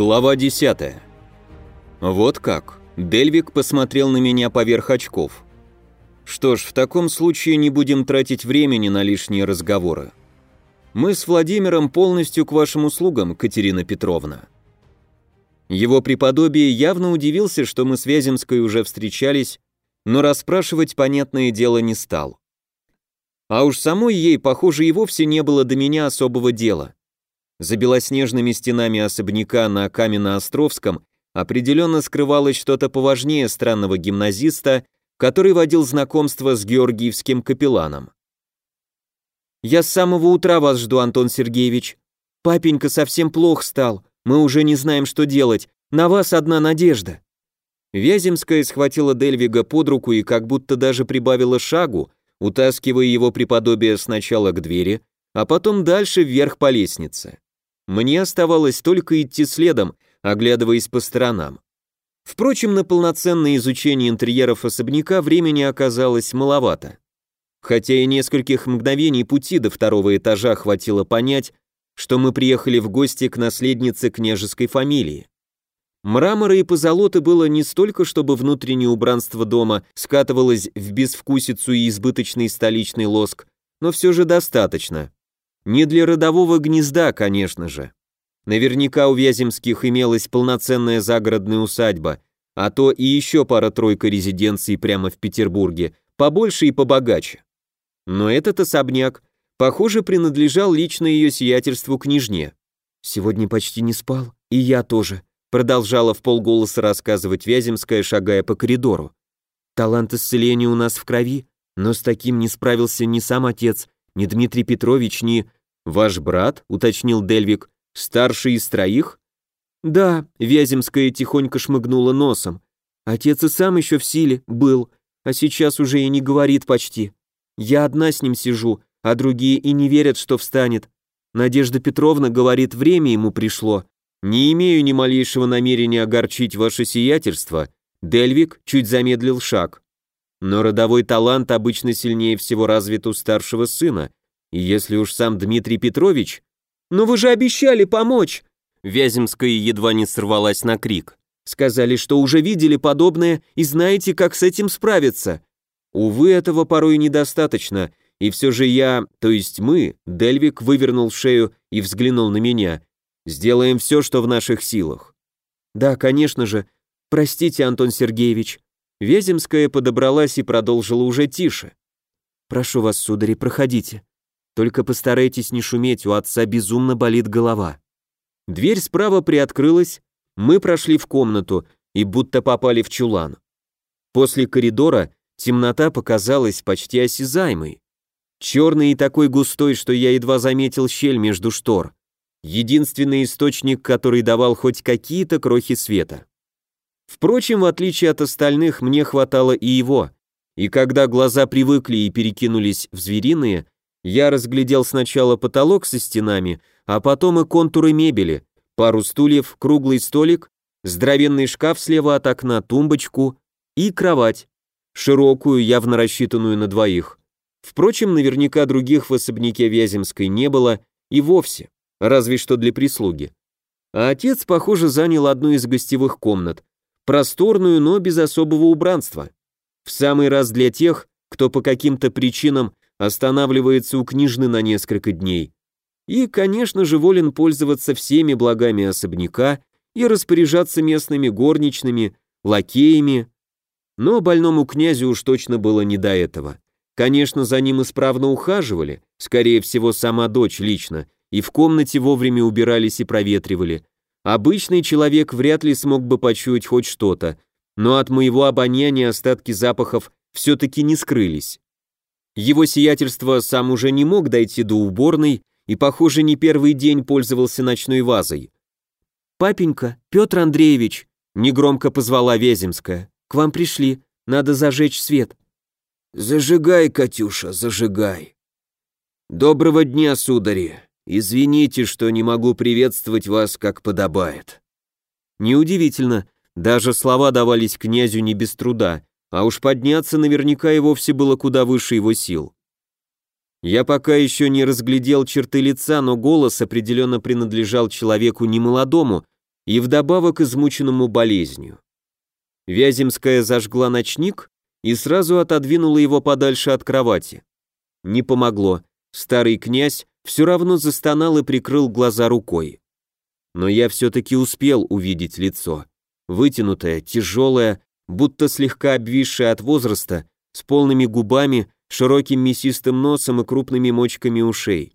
Глава 10. Вот как. Дельвик посмотрел на меня поверх очков. Что ж, в таком случае не будем тратить времени на лишние разговоры. Мы с Владимиром полностью к вашим услугам, Катерина Петровна. Его преподобие явно удивился, что мы с Вяземской уже встречались, но расспрашивать, понятное дело, не стал. А уж самой ей, похоже, и вовсе не было до меня особого дела. За белоснежными стенами особняка на Каменно-Островском определенно скрывалось что-то поважнее странного гимназиста, который водил знакомство с георгиевским капелланом. «Я с самого утра вас жду, Антон Сергеевич. Папенька совсем плох стал, мы уже не знаем, что делать, на вас одна надежда». Вяземская схватила Дельвига под руку и как будто даже прибавила шагу, утаскивая его преподобие сначала к двери, а потом дальше вверх по лестнице. Мне оставалось только идти следом, оглядываясь по сторонам. Впрочем, на полноценное изучение интерьеров особняка времени оказалось маловато. Хотя и нескольких мгновений пути до второго этажа хватило понять, что мы приехали в гости к наследнице княжеской фамилии. Мрамора и позолоты было не столько, чтобы внутреннее убранство дома скатывалось в безвкусицу и избыточный столичный лоск, но все же достаточно. Не для родового гнезда, конечно же. Наверняка у Вяземских имелась полноценная загородная усадьба, а то и еще пара-тройка резиденций прямо в Петербурге, побольше и побогаче. Но этот особняк, похоже, принадлежал лично ее сиятельству княжне. «Сегодня почти не спал, и я тоже», продолжала в полголоса рассказывать Вяземская, шагая по коридору. «Талант исцеления у нас в крови, но с таким не справился ни сам отец, ни Дмитрий Петрович, ни...» «Ваш брат?» — уточнил Дельвик. «Старший из троих?» «Да», — Вяземская тихонько шмыгнула носом. «Отец и сам еще в силе, был, а сейчас уже и не говорит почти. Я одна с ним сижу, а другие и не верят, что встанет. Надежда Петровна говорит, время ему пришло. Не имею ни малейшего намерения огорчить ваше сиятельство». Дельвик чуть замедлил шаг. Но родовой талант обычно сильнее всего развит у старшего сына, и если уж сам Дмитрий Петрович... «Но вы же обещали помочь!» Вяземская едва не сорвалась на крик. «Сказали, что уже видели подобное и знаете, как с этим справиться. Увы, этого порой недостаточно, и все же я, то есть мы, Дельвик вывернул шею и взглянул на меня. Сделаем все, что в наших силах». «Да, конечно же. Простите, Антон Сергеевич». Вяземская подобралась и продолжила уже тише. «Прошу вас, судари, проходите. Только постарайтесь не шуметь, у отца безумно болит голова. Дверь справа приоткрылась, мы прошли в комнату и будто попали в чулан. После коридора темнота показалась почти осязаемой. Черный и такой густой, что я едва заметил щель между штор. Единственный источник, который давал хоть какие-то крохи света. Впрочем, в отличие от остальных, мне хватало и его, и когда глаза привыкли и перекинулись в звериные, я разглядел сначала потолок со стенами, а потом и контуры мебели, пару стульев, круглый столик, здоровенный шкаф слева от окна, тумбочку и кровать, широкую, явно рассчитанную на двоих. Впрочем, наверняка других в особняке Вяземской не было и вовсе, разве что для прислуги. А отец, похоже, занял одну из гостевых комнат, просторную, но без особого убранства. В самый раз для тех, кто по каким-то причинам останавливается у княжны на несколько дней. И, конечно же, волен пользоваться всеми благами особняка и распоряжаться местными горничными, лакеями. Но больному князю уж точно было не до этого. Конечно, за ним исправно ухаживали, скорее всего, сама дочь лично, и в комнате вовремя убирались и проветривали. Обычный человек вряд ли смог бы почуять хоть что-то, но от моего обоняния остатки запахов все-таки не скрылись. Его сиятельство сам уже не мог дойти до уборной и, похоже, не первый день пользовался ночной вазой. «Папенька, Петр Андреевич!» — негромко позвала Вяземская. «К вам пришли, надо зажечь свет». «Зажигай, Катюша, зажигай!» «Доброго дня, судари! Извините, что не могу приветствовать вас, как подобает». Неудивительно, даже слова давались князю не без труда, а уж подняться наверняка и вовсе было куда выше его сил. Я пока еще не разглядел черты лица, но голос определенно принадлежал человеку немолодому и вдобавок измученному болезнью. Вяземская зажгла ночник и сразу отодвинула его подальше от кровати. Не помогло, старый князь все равно застонал и прикрыл глаза рукой. Но я все-таки успел увидеть лицо. Вытянутое, тяжелое, будто слегка обвисшее от возраста, с полными губами, широким мясистым носом и крупными мочками ушей.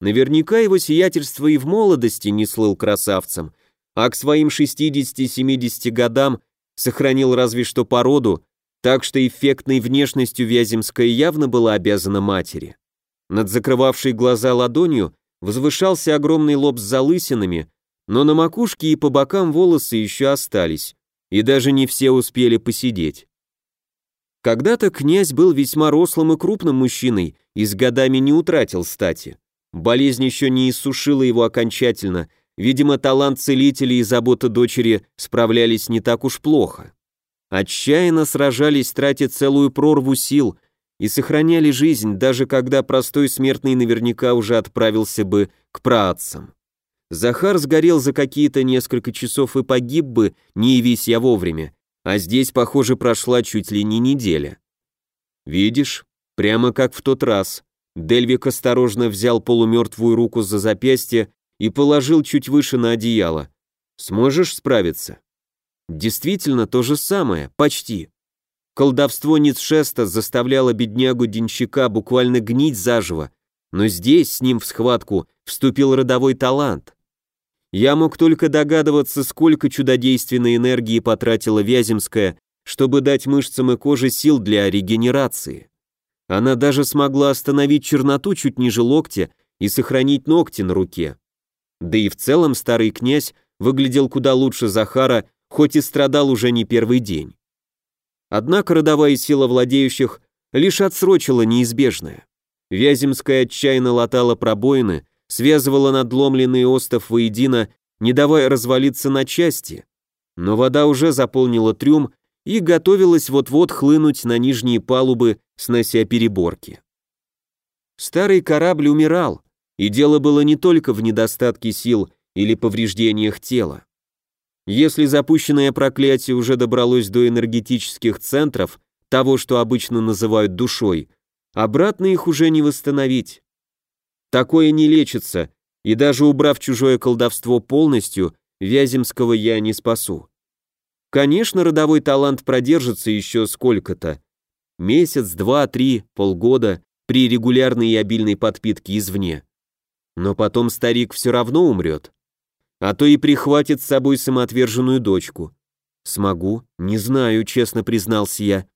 Наверняка его сиятельство и в молодости не слыл красавцем, а к своим 60-70 годам сохранил разве что породу, так что эффектной внешностью Вяземская явно была обязана матери. Над закрывавшей глаза ладонью возвышался огромный лоб с залысинами, но на макушке и по бокам волосы еще остались, и даже не все успели посидеть. Когда-то князь был весьма рослым и крупным мужчиной и с годами не утратил стати. Болезнь еще не иссушила его окончательно, видимо, талант целителя и забота дочери справлялись не так уж плохо. Отчаянно сражались, тратя целую прорву сил, и сохраняли жизнь, даже когда простой смертный наверняка уже отправился бы к праотцам. Захар сгорел за какие-то несколько часов и погиб бы, не явись я вовремя, а здесь, похоже, прошла чуть ли не неделя. Видишь, прямо как в тот раз. Дельвик осторожно взял полумертвую руку за запястье и положил чуть выше на одеяло. Сможешь справиться? Действительно то же самое, почти. Колдовство Ницшеста заставляло беднягу Денщика буквально гнить заживо, но здесь с ним в схватку вступил родовой талант. Я мог только догадываться, сколько чудодейственной энергии потратила Вяземская, чтобы дать мышцам и коже сил для регенерации. Она даже смогла остановить черноту чуть ниже локтя и сохранить ногти на руке. Да и в целом старый князь выглядел куда лучше Захара, хоть и страдал уже не первый день. Однако родовая сила владеющих лишь отсрочила неизбежное. Вяземская отчаянно латала пробоины, связывала надломленный остов воедино, не давая развалиться на части. Но вода уже заполнила трюм и готовилась вот-вот хлынуть на нижние палубы, снося переборки. Старый корабль умирал, и дело было не только в недостатке сил или повреждениях тела. Если запущенное проклятие уже добралось до энергетических центров, того, что обычно называют душой, обратно их уже не восстановить. Такое не лечится, и даже убрав чужое колдовство полностью, Вяземского я не спасу. Конечно, родовой талант продержится еще сколько-то. Месяц, два, три, полгода при регулярной и обильной подпитке извне. Но потом старик все равно умрет. А то и прихватит с собой самоотверженную дочку. Смогу? Не знаю, честно признался я.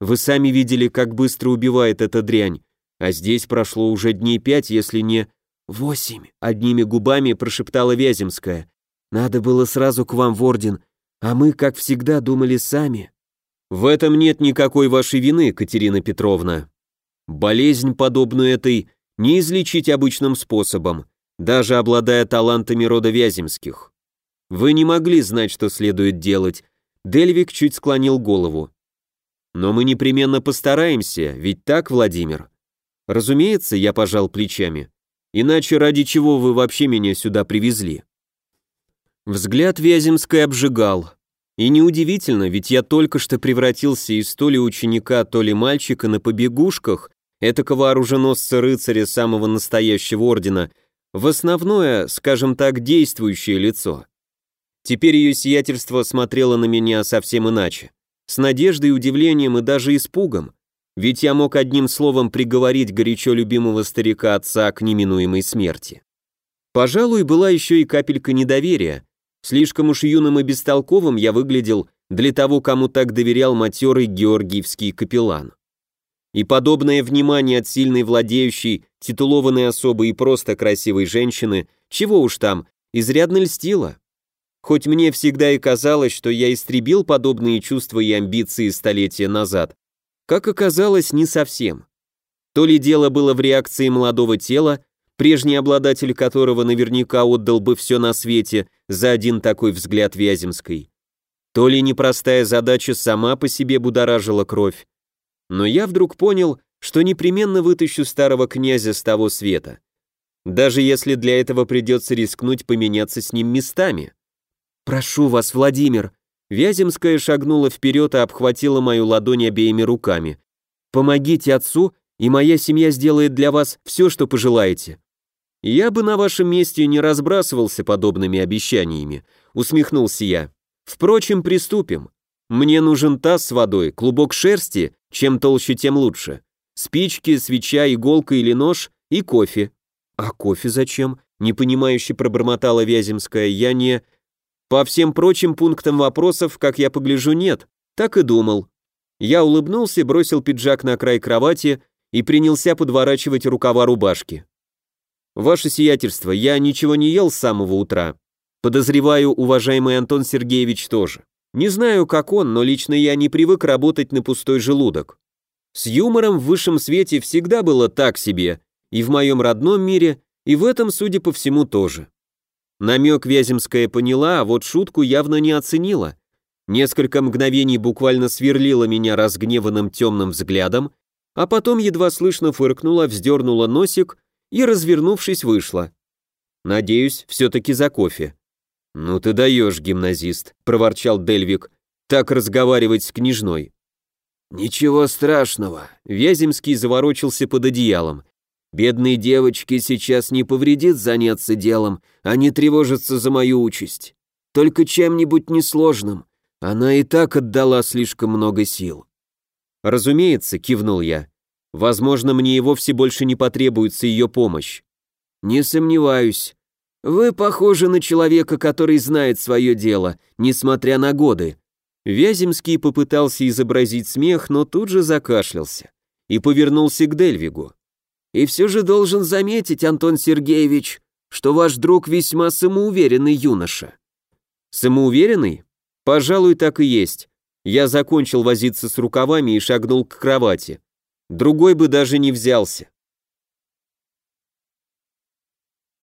Вы сами видели, как быстро убивает эта дрянь. А здесь прошло уже дней пять, если не... «Восемь!» — одними губами прошептала Вяземская. «Надо было сразу к вам в орден, а мы, как всегда, думали сами». «В этом нет никакой вашей вины, Катерина Петровна. Болезнь, подобную этой, не излечить обычным способом, даже обладая талантами рода Вяземских. Вы не могли знать, что следует делать». Дельвик чуть склонил голову. «Но мы непременно постараемся, ведь так, Владимир?» Разумеется, я пожал плечами. Иначе ради чего вы вообще меня сюда привезли? Взгляд Вяземской обжигал. И неудивительно, ведь я только что превратился из то ли ученика, то ли мальчика на побегушках, этакого оруженосца-рыцаря самого настоящего ордена, в основное, скажем так, действующее лицо. Теперь ее сиятельство смотрело на меня совсем иначе. С надеждой, удивлением и даже испугом. Ведь я мог одним словом приговорить горячо любимого старика отца к неминуемой смерти. Пожалуй, была еще и капелька недоверия. Слишком уж юным и бестолковым я выглядел для того, кому так доверял матерый георгиевский капеллан. И подобное внимание от сильной владеющей, титулованной особы и просто красивой женщины, чего уж там, изрядно льстило. Хоть мне всегда и казалось, что я истребил подобные чувства и амбиции столетия назад, как оказалось, не совсем. То ли дело было в реакции молодого тела, прежний обладатель которого наверняка отдал бы все на свете за один такой взгляд Вяземской. То ли непростая задача сама по себе будоражила кровь. Но я вдруг понял, что непременно вытащу старого князя с того света. Даже если для этого придется рискнуть поменяться с ним местами. «Прошу вас, Владимир!» Вяземская шагнула вперед и обхватила мою ладонь обеими руками. «Помогите отцу, и моя семья сделает для вас все, что пожелаете». «Я бы на вашем месте не разбрасывался подобными обещаниями», усмехнулся я. «Впрочем, приступим. Мне нужен таз с водой, клубок шерсти, чем толще, тем лучше. Спички, свеча, иголка или нож и кофе». «А кофе зачем?» непонимающе пробормотала Вяземская. «Я не...» По всем прочим пунктам вопросов, как я погляжу, нет. Так и думал. Я улыбнулся, бросил пиджак на край кровати и принялся подворачивать рукава рубашки. Ваше сиятельство, я ничего не ел с самого утра. Подозреваю, уважаемый Антон Сергеевич тоже. Не знаю, как он, но лично я не привык работать на пустой желудок. С юмором в высшем свете всегда было так себе, и в моем родном мире, и в этом, судя по всему, тоже. Намек Вяземская поняла, а вот шутку явно не оценила. Несколько мгновений буквально сверлила меня разгневанным темным взглядом, а потом едва слышно фыркнула, вздернула носик и, развернувшись, вышла. Надеюсь, все-таки за кофе. «Ну ты даешь, гимназист», — проворчал Дельвик, — «так разговаривать с княжной». «Ничего страшного», — Вяземский заворочился под одеялом. Бедной девочке сейчас не повредит заняться делом, а не тревожиться за мою участь. Только чем-нибудь несложным. Она и так отдала слишком много сил. Разумеется, кивнул я. Возможно, мне и вовсе больше не потребуется ее помощь. Не сомневаюсь. Вы похожи на человека, который знает свое дело, несмотря на годы. Вяземский попытался изобразить смех, но тут же закашлялся и повернулся к Дельвигу. И все же должен заметить, Антон Сергеевич, что ваш друг весьма самоуверенный юноша. Самоуверенный? Пожалуй, так и есть. Я закончил возиться с рукавами и шагнул к кровати. Другой бы даже не взялся.